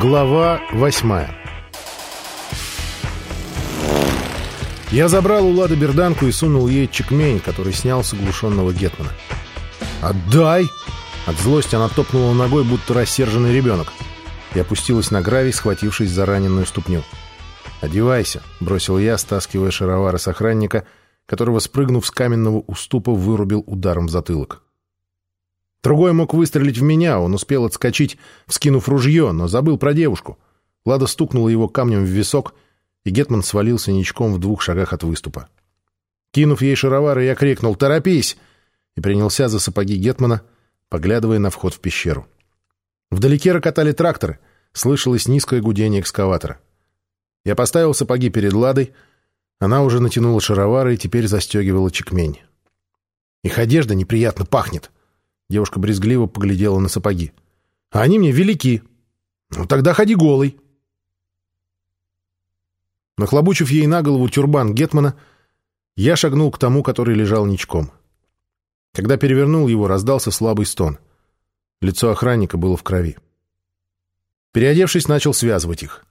Глава восьмая Я забрал у Лады берданку и сунул ей чекмень, который снял с оглушенного Гетмана. «Отдай!» От злости она топнула ногой, будто рассерженный ребенок, и опустилась на гравий, схватившись за раненую ступню. «Одевайся», — бросил я, стаскивая шаровары с охранника, которого, спрыгнув с каменного уступа, вырубил ударом в затылок. Другой мог выстрелить в меня, он успел отскочить, вскинув ружье, но забыл про девушку. Лада стукнула его камнем в висок, и Гетман свалился ничком в двух шагах от выступа. Кинув ей шаровары, я крикнул «Торопись!» и принялся за сапоги Гетмана, поглядывая на вход в пещеру. Вдалеке рокотали тракторы, слышалось низкое гудение экскаватора. Я поставил сапоги перед Ладой, она уже натянула шаровары и теперь застегивала чекмень. Их одежда неприятно пахнет. Девушка брезгливо поглядела на сапоги. «А они мне велики. Ну тогда ходи голый». Нахлобучив ей на голову тюрбан Гетмана, я шагнул к тому, который лежал ничком. Когда перевернул его, раздался слабый стон. Лицо охранника было в крови. Переодевшись, начал связывать их.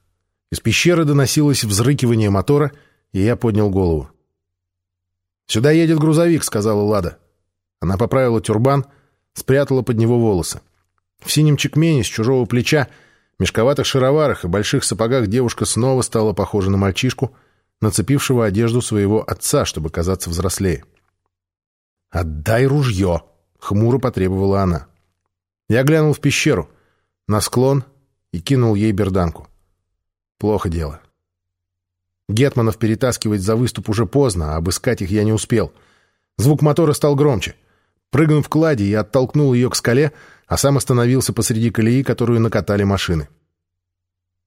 Из пещеры доносилось взрыкивание мотора, и я поднял голову. «Сюда едет грузовик», — сказала Лада. Она поправила тюрбан, спрятала под него волосы. В синем чекмене с чужого плеча, мешковатых шароварах и больших сапогах девушка снова стала похожа на мальчишку, нацепившего одежду своего отца, чтобы казаться взрослее. «Отдай ружье!» — хмуро потребовала она. Я глянул в пещеру, на склон и кинул ей берданку. Плохо дело. Гетманов перетаскивать за выступ уже поздно, а обыскать их я не успел. Звук мотора стал громче — Прыгнув к ладе, я оттолкнул ее к скале, а сам остановился посреди колеи, которую накатали машины.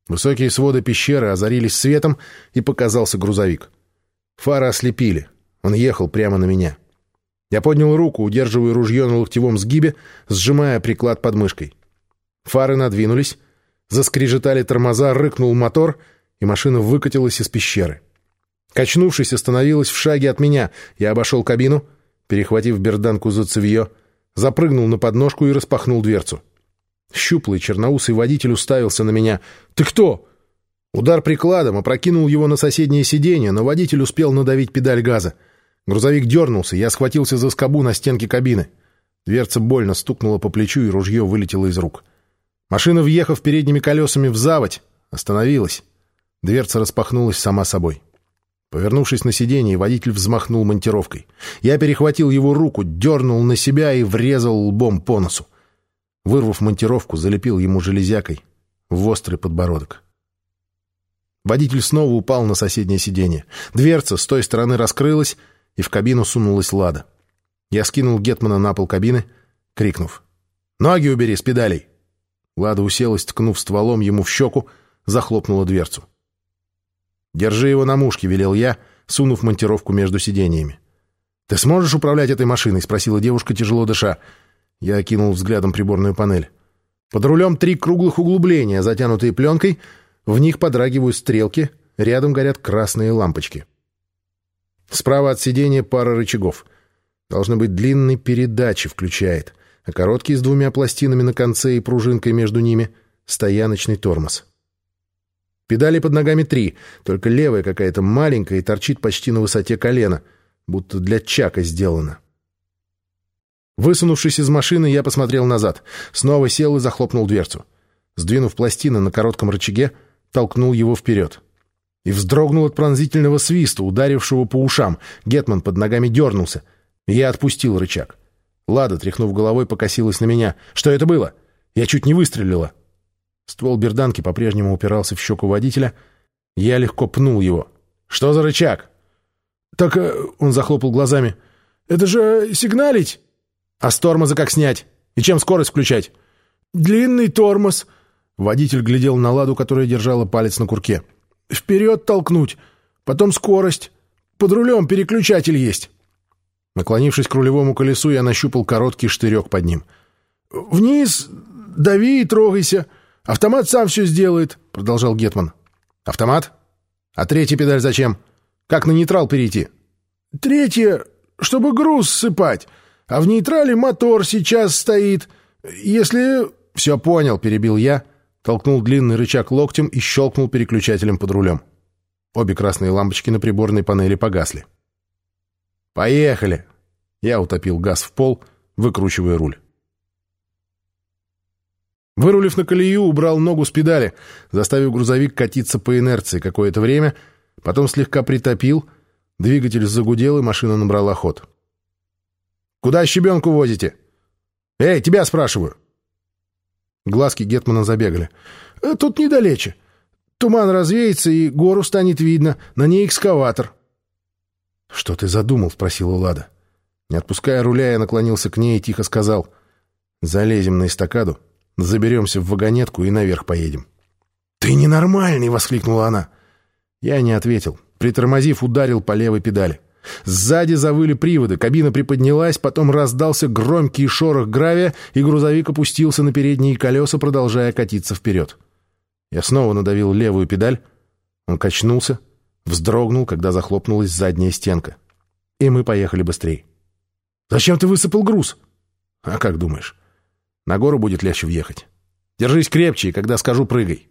Высокие своды пещеры озарились светом, и показался грузовик. Фары ослепили. Он ехал прямо на меня. Я поднял руку, удерживая ружье на локтевом сгибе, сжимая приклад под мышкой. Фары надвинулись, заскрежетали тормоза, рыкнул мотор, и машина выкатилась из пещеры. Качнувшись, остановилась в шаге от меня. Я обошел кабину — перехватив берданку за цевье, запрыгнул на подножку и распахнул дверцу. Щуплый черноусый водитель уставился на меня. «Ты кто?» Удар прикладом опрокинул его на соседнее сиденье, но водитель успел надавить педаль газа. Грузовик дернулся, я схватился за скобу на стенке кабины. Дверца больно стукнула по плечу, и ружье вылетело из рук. Машина, въехав передними колесами в заводь, остановилась. Дверца распахнулась сама собой. Повернувшись на сиденье, водитель взмахнул монтировкой. Я перехватил его руку, дернул на себя и врезал лбом по носу. Вырвав монтировку, залепил ему железякой в острый подбородок. Водитель снова упал на соседнее сиденье. Дверца с той стороны раскрылась, и в кабину сунулась Лада. Я скинул Гетмана на пол кабины, крикнув. «Ноги убери с педалей!» Лада уселась, ткнув стволом ему в щеку, захлопнула дверцу. «Держи его на мушке», — велел я, сунув монтировку между сидениями. «Ты сможешь управлять этой машиной?» — спросила девушка, тяжело дыша. Я окинул взглядом приборную панель. Под рулем три круглых углубления, затянутые пленкой. В них подрагивают стрелки, рядом горят красные лампочки. Справа от сидения пара рычагов. Должны быть длинный передачи включает, а короткий с двумя пластинами на конце и пружинкой между ними — стояночный тормоз. Педали под ногами три, только левая какая-то маленькая и торчит почти на высоте колена, будто для чака сделана. Высунувшись из машины, я посмотрел назад, снова сел и захлопнул дверцу. Сдвинув пластины на коротком рычаге, толкнул его вперед. И вздрогнул от пронзительного свиста, ударившего по ушам. Гетман под ногами дернулся. Я отпустил рычаг. Лада, тряхнув головой, покосилась на меня. «Что это было? Я чуть не выстрелила». Ствол берданки по-прежнему упирался в щеку водителя. Я легко пнул его. «Что за рычаг?» «Так...» э, — он захлопал глазами. «Это же сигналить!» «А с тормоза как снять? И чем скорость включать?» «Длинный тормоз!» Водитель глядел на ладу, которая держала палец на курке. «Вперед толкнуть! Потом скорость! Под рулем переключатель есть!» Наклонившись к рулевому колесу, я нащупал короткий штырек под ним. «Вниз дави и трогайся!» «Автомат сам все сделает», — продолжал Гетман. «Автомат? А третья педаль зачем? Как на нейтрал перейти?» «Третья, чтобы груз сыпать, а в нейтрале мотор сейчас стоит. Если...» «Все понял», — перебил я, толкнул длинный рычаг локтем и щелкнул переключателем под рулем. Обе красные лампочки на приборной панели погасли. «Поехали!» Я утопил газ в пол, выкручивая руль. Вырулив на колею, убрал ногу с педали, заставив грузовик катиться по инерции какое-то время, потом слегка притопил, двигатель загудел, и машина набрала ход. «Куда щебенку возите?» «Эй, тебя спрашиваю!» Глазки Гетмана забегали. «Э, «Тут недалече. Туман развеется, и гору станет видно. На ней экскаватор». «Что ты задумал?» — спросила Лада. Не отпуская руля, я наклонился к ней и тихо сказал. «Залезем на эстакаду, Заберемся в вагонетку и наверх поедем». «Ты ненормальный!» — воскликнула она. Я не ответил. Притормозив, ударил по левой педали. Сзади завыли приводы, кабина приподнялась, потом раздался громкий шорох гравия, и грузовик опустился на передние колеса, продолжая катиться вперед. Я снова надавил левую педаль. Он качнулся, вздрогнул, когда захлопнулась задняя стенка. И мы поехали быстрее. «Зачем ты высыпал груз?» «А как думаешь?» На гору будет легче въехать. Держись крепче, и когда скажу, прыгай.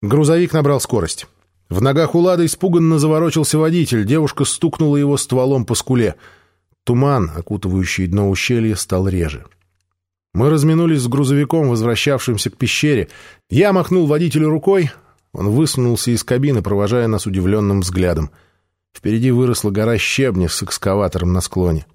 Грузовик набрал скорость. В ногах у Лады испуганно заворочился водитель. Девушка стукнула его стволом по скуле. Туман, окутывающий дно ущелья, стал реже. Мы разминулись с грузовиком, возвращавшимся к пещере. Я махнул водителю рукой. Он высунулся из кабины, провожая нас удивленным взглядом. Впереди выросла гора щебня с экскаватором на склоне.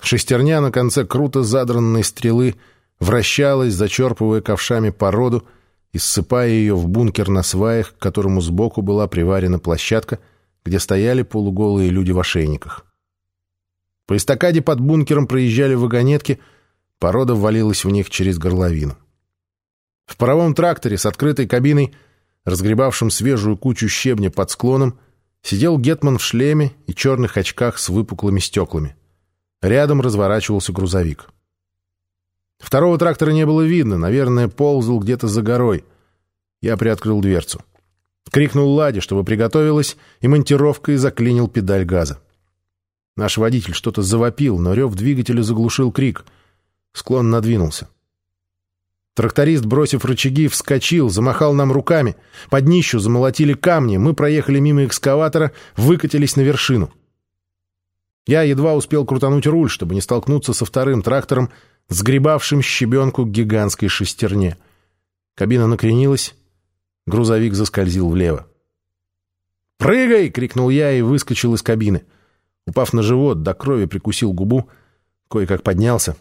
Шестерня на конце круто задранной стрелы вращалась, зачерпывая ковшами породу и ссыпая ее в бункер на сваях, к которому сбоку была приварена площадка, где стояли полуголые люди в ошейниках. По эстакаде под бункером проезжали вагонетки, порода ввалилась в них через горловину. В паровом тракторе с открытой кабиной, разгребавшем свежую кучу щебня под склоном, сидел Гетман в шлеме и черных очках с выпуклыми стеклами. Рядом разворачивался грузовик. Второго трактора не было видно, наверное, ползал где-то за горой. Я приоткрыл дверцу. Крикнул Ладе, чтобы приготовилась, и монтировкой заклинил педаль газа. Наш водитель что-то завопил, но рев двигателя заглушил крик. Склон надвинулся. Тракторист, бросив рычаги, вскочил, замахал нам руками. Под днищу замолотили камни, мы проехали мимо экскаватора, выкатились на вершину. Я едва успел крутануть руль, чтобы не столкнуться со вторым трактором, сгребавшим щебенку к гигантской шестерне. Кабина накренилась, грузовик заскользил влево. «Прыгай!» — крикнул я и выскочил из кабины. Упав на живот, до крови прикусил губу, кое-как поднялся.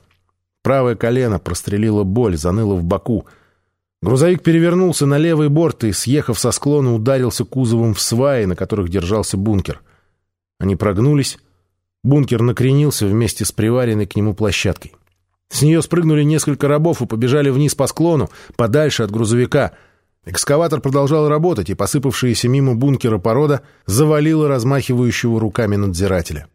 Правое колено прострелило боль, заныло в боку. Грузовик перевернулся на левый борт и, съехав со склона, ударился кузовом в сваи, на которых держался бункер. Они прогнулись, Бункер накренился вместе с приваренной к нему площадкой. С нее спрыгнули несколько рабов и побежали вниз по склону, подальше от грузовика. Экскаватор продолжал работать, и посыпавшаяся мимо бункера порода завалила размахивающего руками надзирателя.